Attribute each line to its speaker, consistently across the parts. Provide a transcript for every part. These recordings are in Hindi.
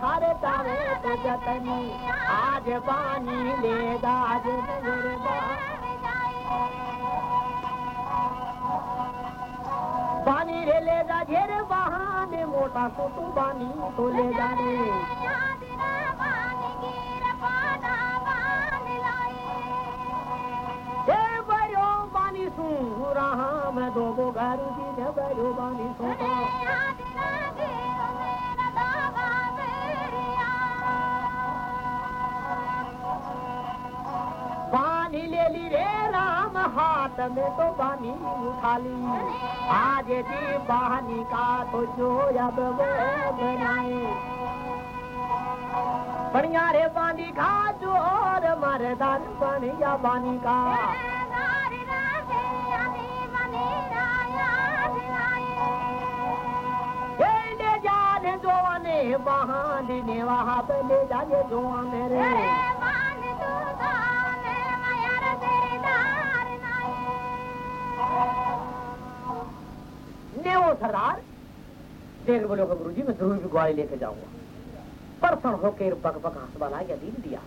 Speaker 1: थारे तो जतनी। आज ले दाज नगर रे ले जा घेर बहाने मोटा कुटु बानी तो ले जाने बरो बानी सू रहा मैं दो गो घर बरो बानी सू हाथ में तो बानी उठा ली आज जी बानी का तो जो अब वो बनाए बढ़िया रे बानी का जो और मरदान बढ़िया बानी का। बहाने वहाँ पे ले जा ये सरदार देख बोलो गुरु जी मैं ज़रूर भी ग्वाली लेके जाऊँगा। परसों होके पक पक हंस वाला या दीन दिया।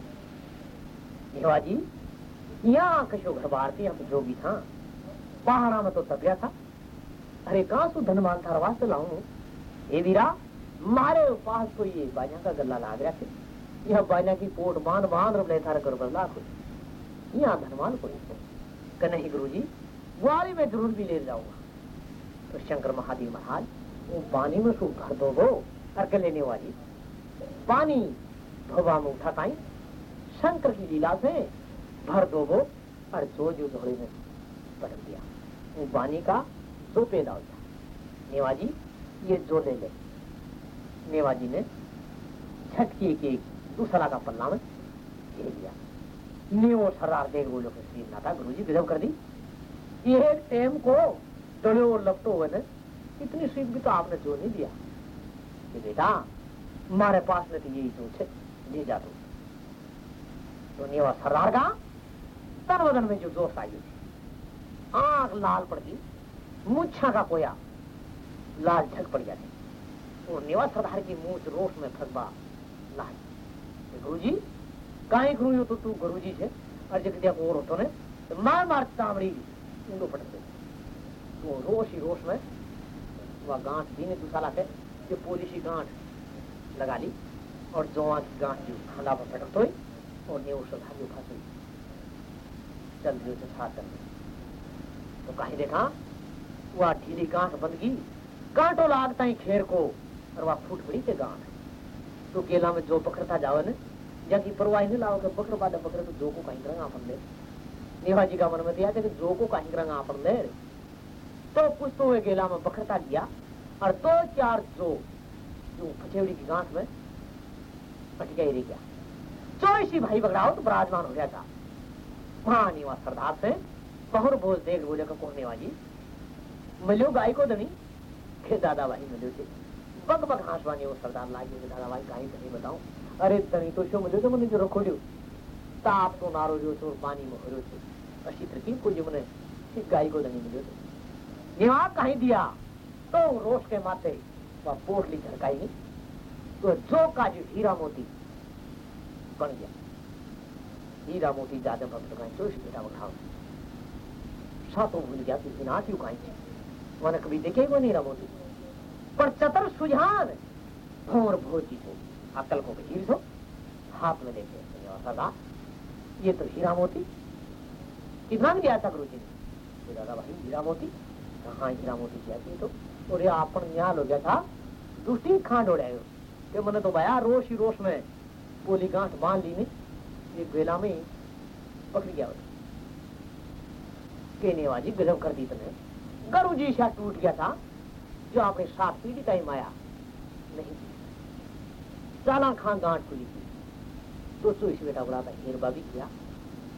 Speaker 1: नेवा जी, यहाँ कशो घर बार थी हम जोगी था पहाड़ा में तो तबिया था। अरे, कहा सु धनवान था रवाज से लाऊं? ए वीरा, मारे पास कोई ये बाजा का गला लाग रहा थे यह बाजा की पोट बाँध बाँध रहे थारे कर बदला कोई यहाँ धनवान तो नहीं। गुरु जी ग्वाली में ज़रूर भी ले जाऊँगा। तो शंकर महादेव महाराज, वो पानी में सू भर दो, वो अर्क लेने वाली। पानी भवा में उठा पाई शंकर की लीला से भर दो वो, और जो जो झोड़े में पटक दिया, वो पानी का दो पैदा हो गया नेवाजी, ये जो ले ले। नेवाजी ने झटकी के दूसरा का पन्ना में ले लिया। नेवो सरार देख बोलो के सीन ना गुरु जी गजब कर दी। ये टेम को डले और लपटो हुए ने इतनी सीख भी तो आपने जो नहीं दिया। कि बेटा, हमारे पास में तो यही सोच है ले जा तू। तो नेवा सरार का? तन में जो जोश आई थी, आँख लाल पड़ गई मुच्छा का कोया लाल झक पड़ जाती वो नेवा सरदार की मूछ रोश में फसबा लाल। गुरु जी काहे गुरु तो तू गुरु जी से, और जग दिया और होतो ने तो मार मार तामड़ी उंडो दे वो रोश ही रोश में वह गांठ दीने तू साला के जो पोलिसी गांठ लगा ली और जोआ की गांठ जो खाना पर पटक तो और ने उस सरदार जो फंस। चल दियो तो साथ चल तो कहीं देखा, वह ढीली गांठ बंद की कांटो लागता ही खेर को और वह फूट पड़ी थे गांठ। तो केला में जो पकड़ता जावे ने जाकी परवाही नहीं लाओ के बकर बाद बकर तो जो को कहीं करंगा अपन ले। नेवा जी का मन में दिया कि जो को कहीं करंगा अपन ले। तो कुछ तो वे गेला में बखरता गया और दो चार जो जो पचेवड़ी की गांठ में पट गई रह गया। चौसी भाई बगड़ाओ तो बराजमान हो गया था। वहाँ निवास सरदार से बहुर भोज देख बोले का कौन नेवा जी मिलो गाय को दनी के दादा भाई मिलो थे बग बग हांसवानी वो सरदार लागे दादा भाई कहीं नहीं बताऊँ। अरे तनी तो शो मिलो तो जो रखो लियो। ताप तो नारो जो तो पानी में हो थे अशी तरकीब को जो मैंने गाय को दनी मिलो थे निवा कहीं दिया तो रोष के माथे वह पोटली झड़काई नहीं तो जो का जो हीरा मोती बन गया। हीरा मोती ज़्यादा भक्त कहीं चोश बेटा उठाओ। सातों भूल गया कि बिना क्यों कहीं मैंने कभी देखे वो हीरा मोती। पर चतर सुझान भोर भोजी को अकल को बचीर सो हाथ में देखे सदा ये तो हीरा मोती। कितना दिया था गुरु जी ने दादा भाई, हीरा मोती। किया तो और ये आपन न्याल हो गया था, दुष्टी खांड हो रहे कि मैंने तो भया रोश ही रोश में पोली गांठ बाँध ली ने बेला में पकड़ गया कहने वाजी गजब कर दी तुमने गरु जी सा टूट गया था, जो आपने सात पीढ़ी ही माया नहीं चाला खां गांठ खुली थी। तो सो इस बेटा बोला था हेरबा भी किया।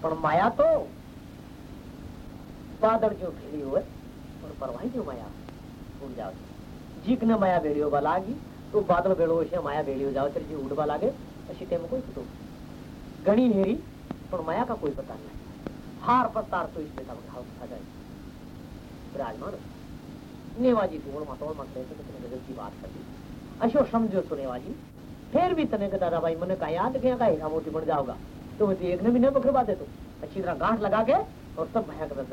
Speaker 1: पर माया तो बादल जो फैली हुए और परवाही जो माया? भूल जाओ जीक ने माया बेड़ियो लागी तो बादल बेड़ो माया बेड़ियो जाओ चल जी उड़वा लागे अशी टेम कोई तो घणी हेरी, पर माया का कोई पता नहीं। हार पर तार तो इस बेटा उठाओ खा जाए। विराजमान, नेवाजी तोड़ मतोड़ मत रहे थे कितने गजब की बात कर दी अशो समझो सुने वाली फिर भी तने के दादा भाई मैंने कहा याद क्या का हिरा मोटी बन जाओगा। तो वो एक ने भी नहीं पकड़वा दे तो। अच्छी तरह गांठ लगा के और सब भया कर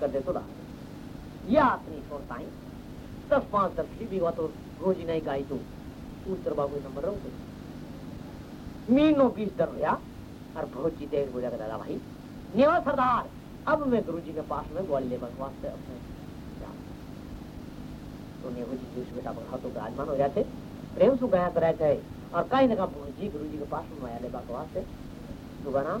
Speaker 1: कर दे तो या छोड़ता ही दस पाँच दस की भी हुआ तो रोज ही नहीं गाई तो। उस तरह बाबू नंबर रहो मीनो बीस दर होया और बहुत जी देर बोला दादा भाई। नेवा सरदार, अब मैं गुरु जी के पास में ग्वाल ले वास्ते अपने तो नेहरू जी जोश बेटा हाथों का आजमान हो जाते प्रेम सु गया कराए थे और कहीं ना कहीं जी गुरु जी के पास में आया ले बात वास्ते तो गाना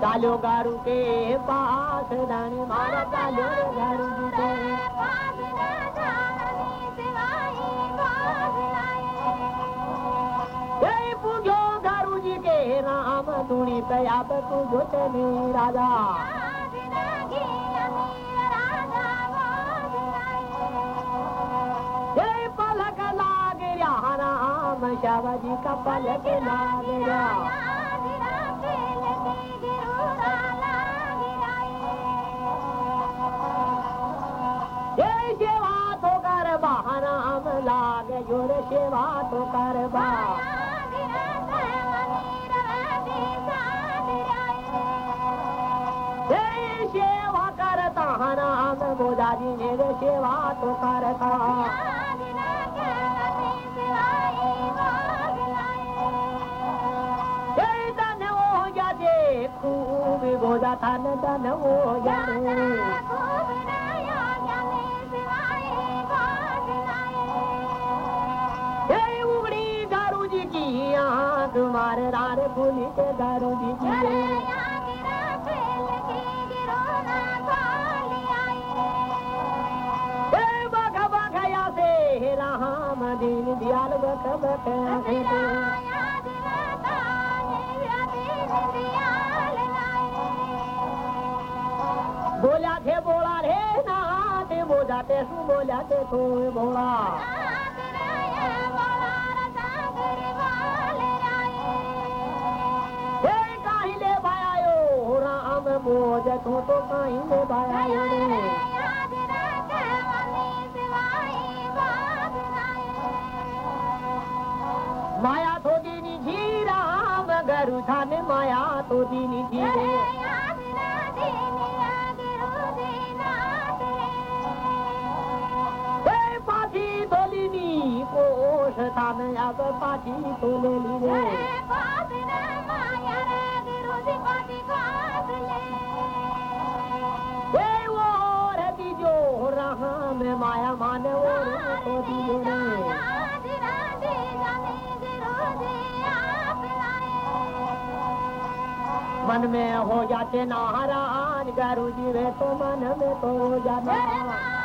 Speaker 1: ચાલ્યો ગારુ કે પાસ દાણે મારા ચાલ્યો ગારુ કે પૂજો ગારુજી કે રામ ધૂણી પયા તું જોતે રાજા शाबाजी का पलक लाग गया लाग ज़ोर सेवा तो कर सेवा करता हराम बोधा जी मेरे सेवा तो करता खूब गोदा थान तन हो जाने मारे रार फूली के दारू राम दीन दियाल बख बख बोला थे बोला रे ना ते बोझा ते सु बोला ते तो बोला। बोझ तू तो ले भायो रे। माया तो दीनी जी राम गरु माया तो दीनी जी ताने अब पाठी रती जो रहा में माया माने मन में हो जाते नाराज़ गरु जी वे तो मन में तो हो जाता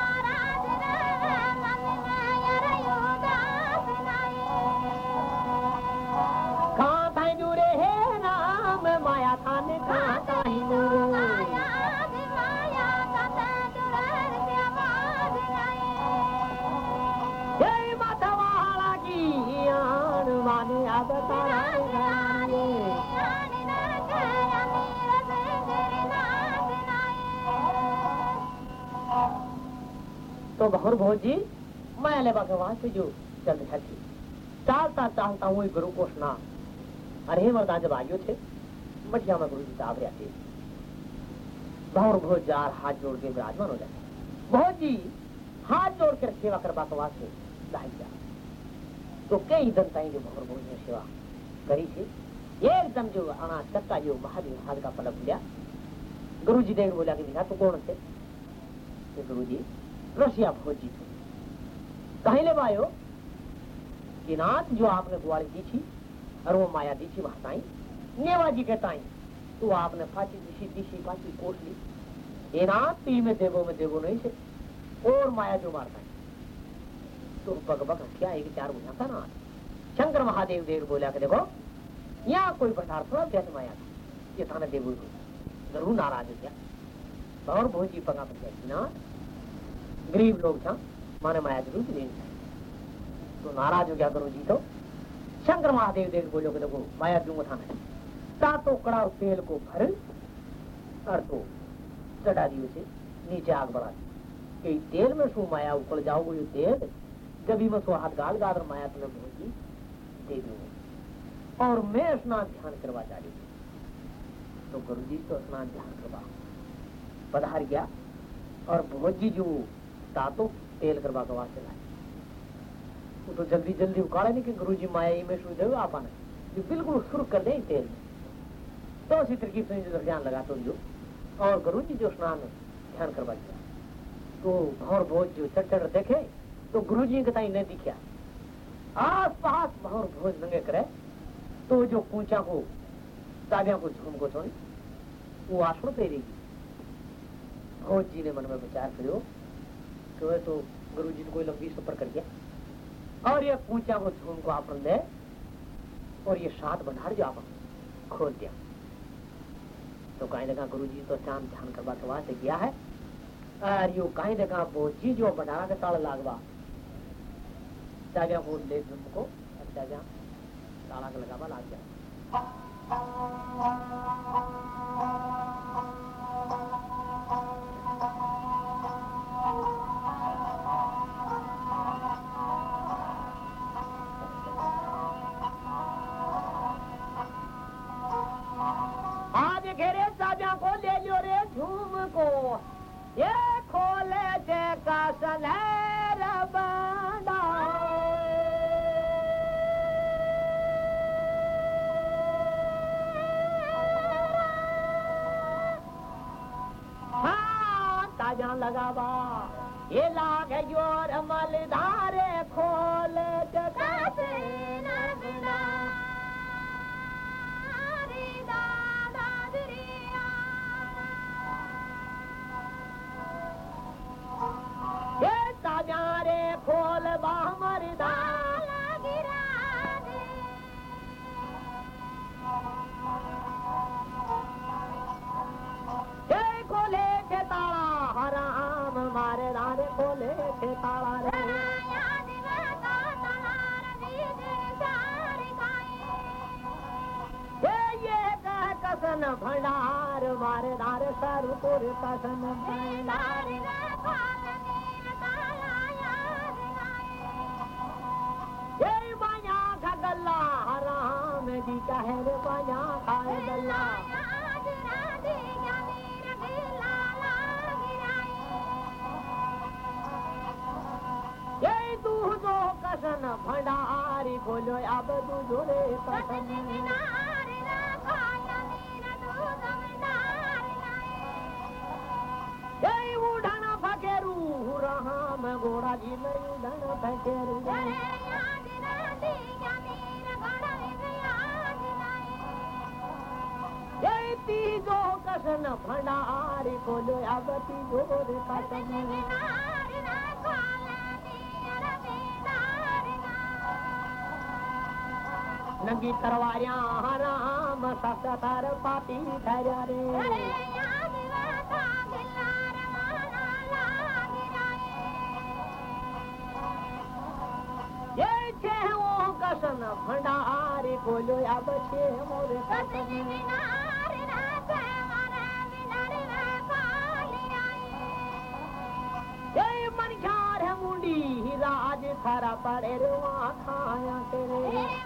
Speaker 1: तो बहुर भोजी, मैं ले भगवान से जो चल थी चालता चालता हुई गुरु को स्नान अरे मर्दा जब आयो थे, मठिया में गुरु जी साहब रहते। बहुर भोज जार हाथ जोड़ के विराजमान हो जाते। बहुत जी हाथ जोड़ कर सेवा कर बात वास्ते लाई जा। तो कई दिन ताई जो बहुर भोज ने सेवा करी थी। एकदम जो अनाज चक्का, जो महादेव हाथ का पलक लिया गुरु जी देख बोला कि दिखा तू कौन थे? गुरु जी रसिया भोजी। थे कहीं ले बायो कि नाथ जो आपने ग्वाली दी थी, और वो माया दी थी वहाँ ताई नेवा जी के ताई तो आपने फाची दिशी दिशी फाची कोट ली ए नाथ पी में देवो में देवो नहीं से और माया जो मारता है। तो बग बग क्या एक चार बुझा था ना। शंकर महादेव देव बोला के देखो, यहाँ कोई पठार थोड़ा व्यथ माया था, ये थाने देव ज़रूर नाराज़ हो गया। और भोजी पंगा पड़ ना गरीब लोग था, माने माया ज़रूर नहीं तो नाराज़ हो गया गुरु जी तो। शंकर महादेव देव बोलो के देखो, माया दूँगा थाने ता तो कड़ा तेल को भर, और तो चढ़ा दी उसे, नीचे आग बढ़ा दी। कि तेल में शू माया उकड़ जाओगे ये तेल, जब में सो हाथ गाल गादर, माया तुम्हें भोजी दे दो और मैं स्नान ध्यान करवा चाली तो गुरु जी तो स्नान ध्यान करवा। पधार गया, और भोजी जो तातो तेल करवा के वास्ते लाए। वो तो जल्दी जल्दी उकाड़े नहीं कि गुरु जी माया में शू दे आप आने बिल्कुल सुर कर दे तेल में। तो उसी तरकीब से ध्यान लगा तो जो और गुरु जी जो स्नान ध्यान करवा दिया तो भौर भोज जो चढ़ देखे तो गुरु जी के ताई नहीं दिखा आस पास भौर भोज नंगे करे तो जो पूछा को ताबिया को झूम को छोड़ी, वो आसण पेरेगी भोज जी ने मन में विचार करो कि तो गुरु जी ने कोई लंबी सफ़र कर गया और ये पूछा को झूम को आप ले और ये सात बंधार जो आप, खोल दिया। तो कहीं लगा गुरु जी तो शाम ध्यान करवा के वास्ते गया है। और यो कहीं लगा बोझी जो बनारा के ताल लागवा। चाजा वो ले तुमको लगावा लाग गया लगावा ये लागे ज़ोर मलदारे खोल कसन भंडार मारे दारे सरपुर कसन भंडार ये हराम जी कहे रे बाया खाए गल्ला? कसन भंडारी खोलो अब कसन ये उड़न फकेरू, राम घोड़ा जी, में उड़न फकेरू। तीजो कसन भंडारी खोलो अब ती जोरे कसन नंगी तरवारियाँ राम सतर पाती ठहरा रे ये कसन भंडारी बोलो अब छे मोर कसन मन ख्यार है मुंडी राज थारा पड़े रुआ खाया तेरे।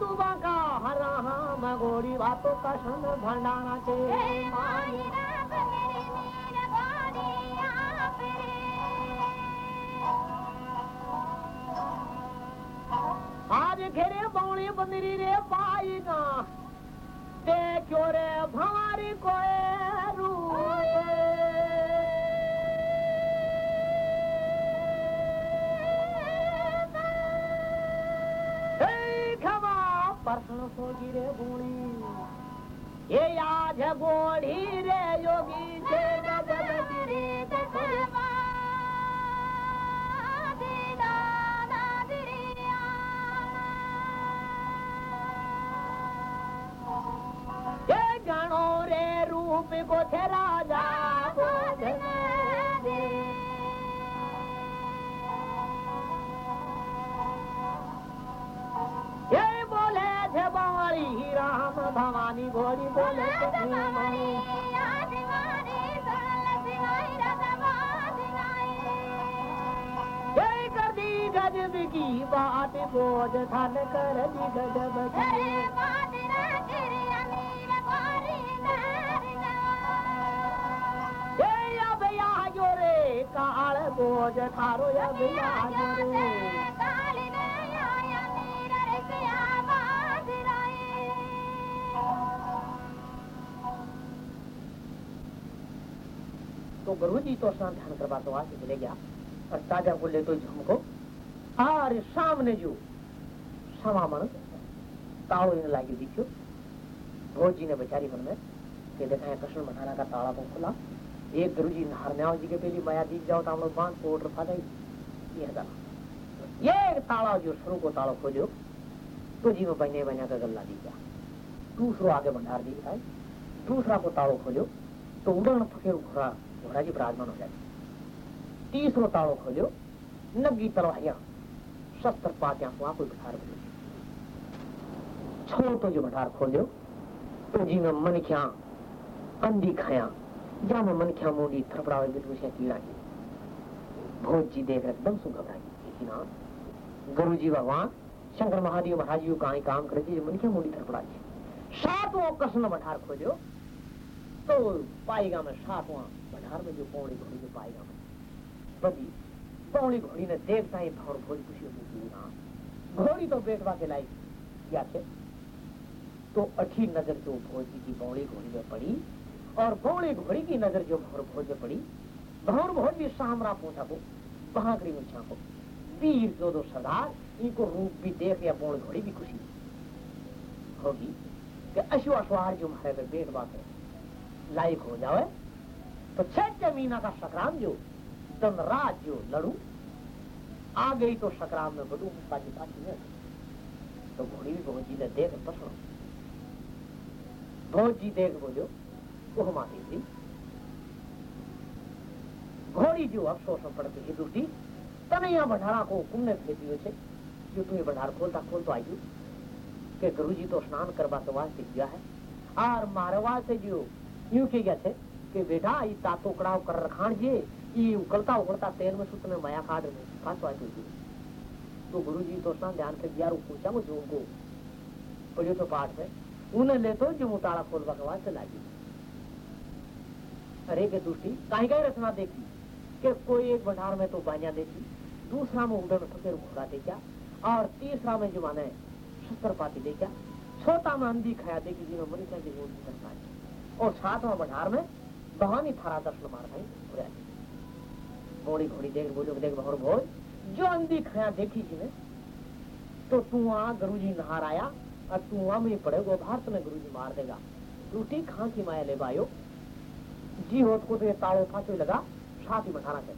Speaker 1: दुबा का हरा हम गोरी बातों का सन भंडारा के आज घेरे बौड़ी बंदरी रे पाईगा ते क्यों रे भवारी कोए खबा परसों सोगी रे बूढ़ी ये आज गोढ़ी रे योगी से गजब रे देखो ये जानो रे रूप भवानी घोड़ी बोले गजब की बात बोझ थन कर दी गजब अब आयो रे काल बोझ थारो अब रे। गुरु जी तो ध्यान करवा तो आज चले गया। और ताज़ा बोले तो झुमको और सामने जो समामन ताड़ो इन लागी दिखो भोज जी ने बेचारी मन में, के देखा है कृष्ण मठाना का ताला को खुला। एक गुरु जी नहारने जी के पहली माया दीख जाओ तो हम लोग बाँध कोट रखा गई ये है ये ताला जो शुरू को ताला खोजो तो जी में बने बना का गल्ला दी गया। दूसरो आगे भंडार दी दूसरा को ताड़ो खोजो तो उड़न फकेर घोड़ा घोड़ा जी विराजमान हो जाए तीसरो ताड़ो खोजो नगी तलवारियाँ, शस्त्र पात्या, वहाँ कोई भटार बोलो छो तो जो भटार खोजो तो जी में मनख्या अंधी खाया जा में मनख्या मोड़ी थपड़ा विदुषिया कीड़ा की। भोज जी देख एकदम सु घबराई। हाँ गुरु जी भगवान, शंकर महादेव महाराज जी कहीं काम करे थी मनख्या मोड़ी थपड़ा जी सातों कृष्ण भटार खोजो तो पाएगा में सातवां भटार में जो पौड़ी घोड़ी जो पाएगा में बदी पौड़ी घोड़ी ने देखता ही भौर भोज खुशी घोड़ी तो बेटवा के लाई थे तो अठी नज़र जो भोज की बौड़ी घोड़ी में पड़ी, और बौड़ी घोड़ी की नज़र जो भौर भोज में पड़ी भौर भोज भी सामरा पूछा को बहाकरी को वीर जो दो सरदार, इनको रूप भी देख या बौड़ घोड़ी भी खुशी। होगी कि जो हमारे पे बेट बात है लायक हो जावे तो छठे महीना का सकराम जो तुम रात जो लड़ू आ गई तो सकराम में बढ़ू पाजी पाजी में तो घोड़ी भी भोजी ने देख तो पसड़ो भोजी देख बोलो वो हमारी थी। घोड़ी जो अफसोस में पड़ती है दूसरी तने यहाँ भंडारा को हुकुम ने भेज दियो जो तुम्हें भंडार खोलता खोल तो आई के गुरुजी तो स्नान करवा तो वास्ते गया है और मारवा से जो यूँ गया थे कि बेटा ये तातो कड़ाव कर रखाण जे ये उकलता उकलता तेल में सुतने माया काट रहे पास वाच हुई तो गुरु जी तो स्नान ध्यान कर दिया पूछा वो जो उनको। पढ़ियो तो पाठ में उन्हें ले तो जो मुताड़ा खोलवा के वास्ते लागी। अरे, के दूसरी कहीं कहीं रचना देखी? कि कोई एक भंडार में तो बानिया देखी, दूसरा में उड़न फकीर घोड़ा देखा, और तीसरा में जो माने शस्त्र पाती देखा, छोटा में अंधी खाया देखी जी में मनुष्य की कर पाए और सातवां भंडार में भवानी थारा दर्शन मार भाई घोड़ी घोड़ी देख बोलो देख, भोर भोर, जो अंधी खाया देखी जी ने तो तू वहाँ गुरु जी नहार आया और तू वहाँ में पड़ेगा भारत में गुरु जी मार देगा। टूटी खां की माया ले बायो, जी को तो ये ताड़ो पाछो लगा, साथ ही बठाना कर।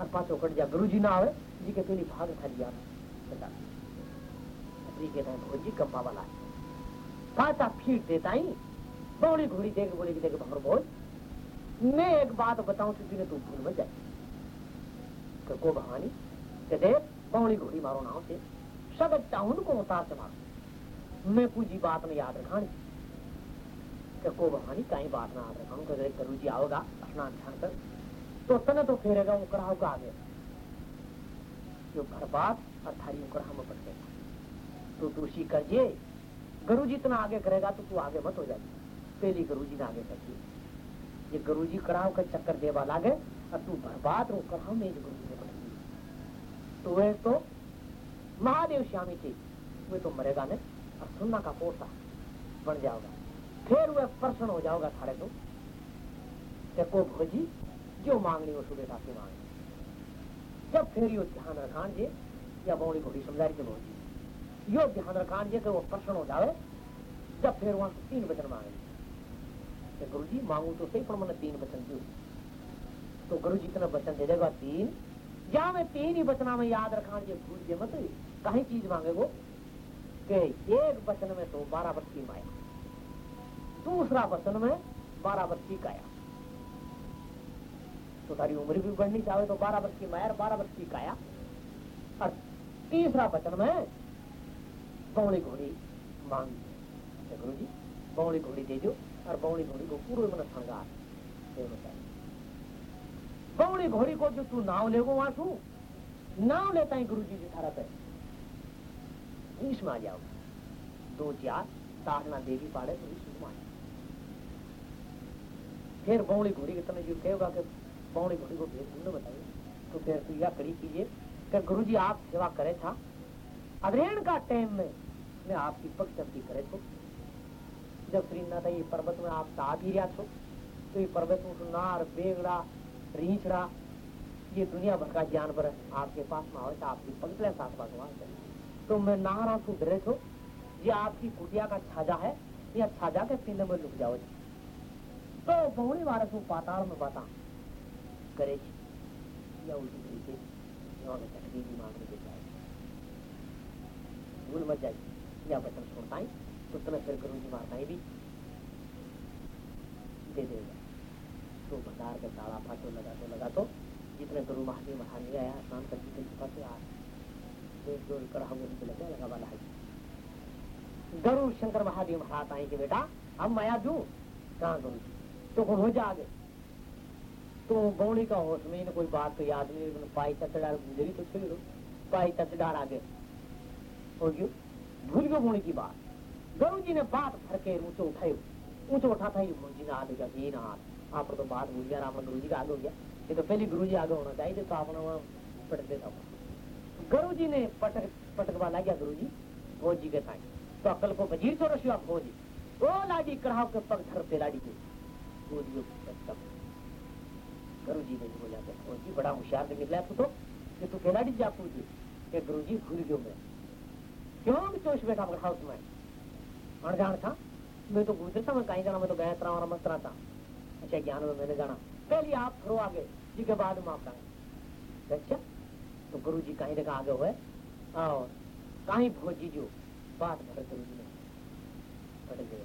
Speaker 1: और पाछो कट जा गुरु जी ना आवे जी के पहली भाग खा लिया। जी के भोजी कंपा वाला है। पाछा फीट देता ही बौड़ी घोड़ी देख, बोली देख भर बोल। मैं एक बात बताऊँ तुझी ने तू भूल मत जाए तो को भवानी के देख बौड़ी घोड़ी मारो नाव से। सब चाहून को उतार से मारो मैं पूजी बात में याद रखानी। तो को बहानी कहीं बात ना आवे हम कहे गुरु जी आओगा स्नान ध्यान कर। तो तने तो फेरेगा वो कराओ का आगे। जो घर बात और थारी उकर हम बढ़ गया तो तुलसी कर जे गुरु जी इतना आगे करेगा तो तू आगे मत हो जाएगी। पहली गुरु जी ने आगे कर ये गुरु जी कराओ का चक्कर देवा लागे, और तू बर्बाद रो कराओ में गुरु जी ने तो वे तो महादेव श्यामी थी। वे तो मरेगा नहीं, और सुनना का पोसा बन जाओगा। फिर वह प्रश्न हो जाओगा थारे को। को भोजी, जो मांगनी हो सुबह की मांगनी। जब फिर यो ध्यान रखान जे, या बौड़ी घोड़ी समझाई के भोजी। यो ध्यान रखान जे कि वो प्रश्न हो जावे, जब फिर वहाँ तीन वचन मांगे गुरु जी मांगू तो सही पर मैंने तीन वचन दियो तो गुरु जी इतना वचन दे देगा, तीन. या मैं तीन ही वचना में याद रखा जे भूल जे मत कहीं चीज़ मांगे वो? के एक वचन में तो बारह वर्ष की माया, दूसरा वचन में बारह की काया. तो तारी उम्र भी बढ़नी चाहे तो बारह वर्ष की माया बारह वर्ष की काया. और तीसरा वचन में बौड़ी घोड़ी मांग गुरु जी बौड़ी घोड़ी दे दो. बौड़ी घोड़ी को पूरे मन श्रृंगार बौड़ी घोड़ी को जो तू नाव ले वहाँ तू नाव लेता है गुरु जी थारा पे बीस में आ जाओ दो चार साधना देवी पाड़े तो बीस में फिर बौड़ी घोड़ी के तने जो कहेगा कि पौड़ी घोड़ी को भेज तुमने बताइए तो फिर तो यह कड़ी कीजिए कि गुरु जी आप सेवा करे था। अग्रहण का टाइम में मैं आपकी चलती करे तो जब श्रीनाथ ये पर्वत में आप ता भी रहा छो तो ये पर्वत में नार बेगड़ा रीछड़ा ये दुनिया भर का जानवर आपके पास में आवे आपकी पगले साथ भगवान तो मैं नारा तू डरे छो ये आपकी कुटिया का छाजा है या छाजा के पिंड में लुक जाओ तो बहुड़ी वारस पाताल में बता કરે છે या उल्टी तरीके यहाँ में तकलीफ दिमाग में देता है भूल मत जाए या बचन छोड़ता है तो तुम्हें फिर जी मारता भी दे देगा। तो भंडार का ताला फाटो लगा तो लगा तो जितने गुरु महादेव महानी आया। स्नान कर जितने छुपाते आ एक एकड़ हम उनके लगे लगा वाला है। गुरु शंकर महादेव महाराज आए कि बेटा। हम माया दू कहाँ गुरु तो हो जा आगे तो गौणी का होश में कोई बात तो याद नहीं पाई तत्डार गुजरी तो छेड़ो पाई तत्डार आगे। हो गयो भूल गयो गौणी की बात। गुरु जी ने बात भर के ऊंचो उठायो। ऊंचो उठा था गुरु जी ने आगे गया, ये ना, आप तो बात भूल गया आपने गुरु जी का आगे हो गया। ये तो पहले गुरु जी आगे होना चाहिए तो आपने वहाँ पटक देता गुरु जी ने पटक, पटकवा ला गया गुरु जी फौज जी के साथ तो अकल को वज़ीर तो रशिया फौजी वो लाडी कढ़ाव के पग धर पे लाडी को गुरु जी ने बोला तो जी, बड़ा होशियार निकला तू तो। कि तू खिलाड़ी जा पूछी कि गुरु जी भूल गयो मैं। क्यों भी चोश बैठा मगर हाउस में? अनजान था। मैं तो गुजरता मैं कहीं जाना, मैं तो गया तरह और मस्त था। अच्छा ज्ञान में मैंने जाना। पहले आप थोड़ा आगे, जी के बाद में आप अच्छा तो गुरु जी कहीं देखा आगे हुए। और कहीं भोजी जो बात भर गुरु जी ने। पढ़ गए।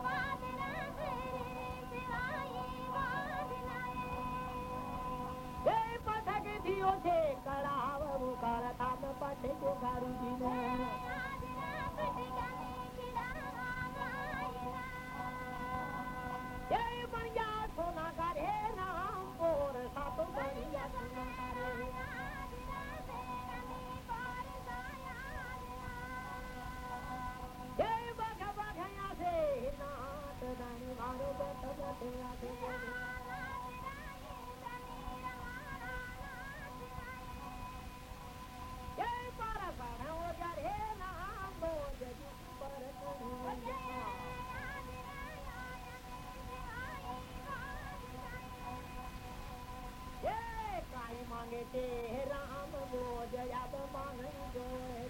Speaker 1: मांगे ते राम बोझ अब मांगे जो मांगे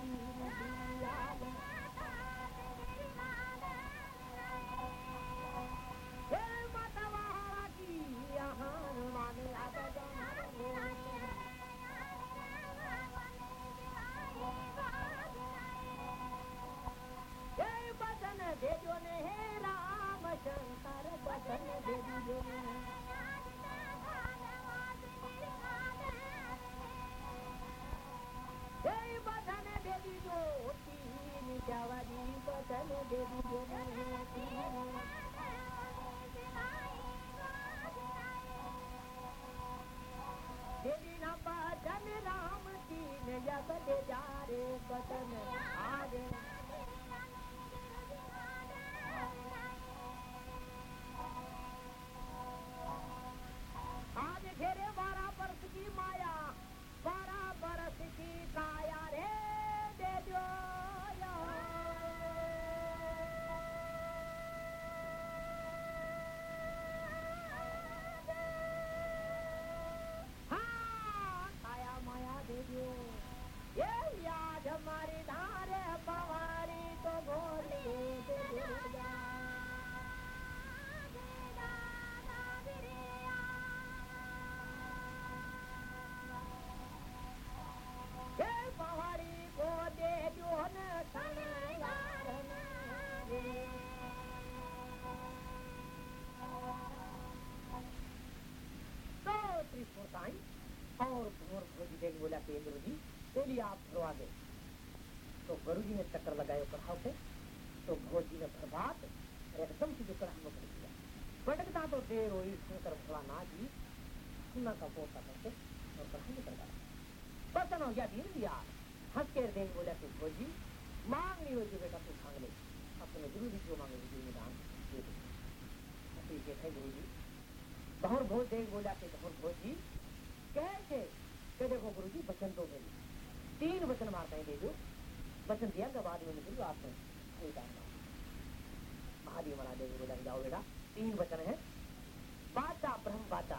Speaker 1: Thank you. राम तीन जबारे बदन तो त्रिपुरताई और भोर भोजी देख बोला कि गुरु जी चलिए आप भरवा दे। तो गुरु जी ने चक्कर लगाए कढ़ाव पे तो भोजी ने भरवात एकदम से जो कढ़ा में दिया पटकता तो देर हुई, शंकर भोलानाथ जी सुना का पोता करके और कढ़ा में कर बर्तन हो गया दीन दिया हंस के देख बोला कि भोजी, मांग नहीं होगी बेटा, तू मांग ले। अपने गुरु जी को मांगे गुरु निदान दे दे। ऐसे ही है गुरु जी बहुर भोज देख बोला के बहुत भोज जी कह के देखो गुरु जी वचन तो मेरे तीन वचन मारते हैं दे दो वचन दिया के बाद में निकल आपने महादेव महादेव मना देव बोला, जाओ बेटा, तीन वचन है बाता ब्रह्म बाता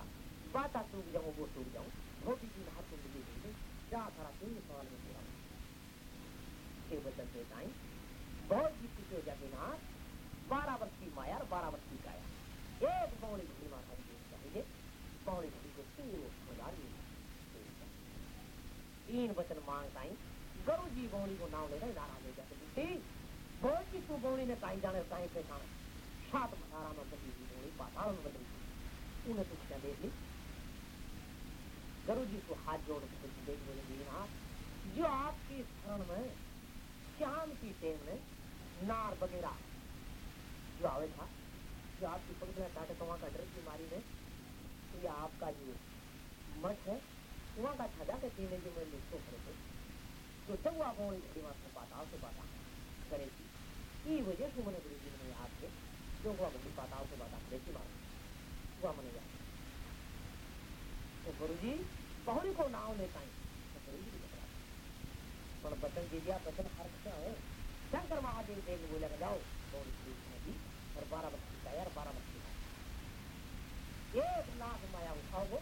Speaker 1: बाता टूट जाऊँ वो टूट जाऊँ धोती की बाहर तुम मिली हुई क्या सारा तीन सवाल में पूरा के वचन देता है बहुत जी खुशी हो जाती ना बारह वर्ष की माया और बारह वर्ष की काया एक पौड़ी घड़ी माता जी को चाहिए पौड़ी घड़ी को पूरे हज़ार तीन वचन माँगता ही गुरु जी बौड़ी को नाम लेना नाराज़ हो जाते बेटी बहुत की तू बौड़ी ने कहीं जाने कहीं पहचाना। सात मसारा में बदली हुई बौड़ी पाताल में बदली उन्हें कुछ क्या देख ली गुरु जी को हाथ जोड़ के देख बोले दीनाथ जो आपकी शरण में शाम की टेम में नार वगैरह जो आवे था, जो आपकी पग में काटे तो वहाँ का डर की में ये आपका जो मठ है ಗಾಧೀನೇ ಜೊತೆ तो आप दिमाग से पाताओं से बाधा करेगी ये वजह से मैंने गुरु जी ने आपके जो वह गुरु पाताओं से बाधा करेगी मार वह मन जाए तो गुरु जी बहुरी को नाव लेता है तो गुरु जी पर बचन दीजिए आप बचन हर क्या हो शंकर महादेव देव बोले जाओ और जी और बारह बच्ची का यार बारह बच्ची का एक लाख माया उठाओ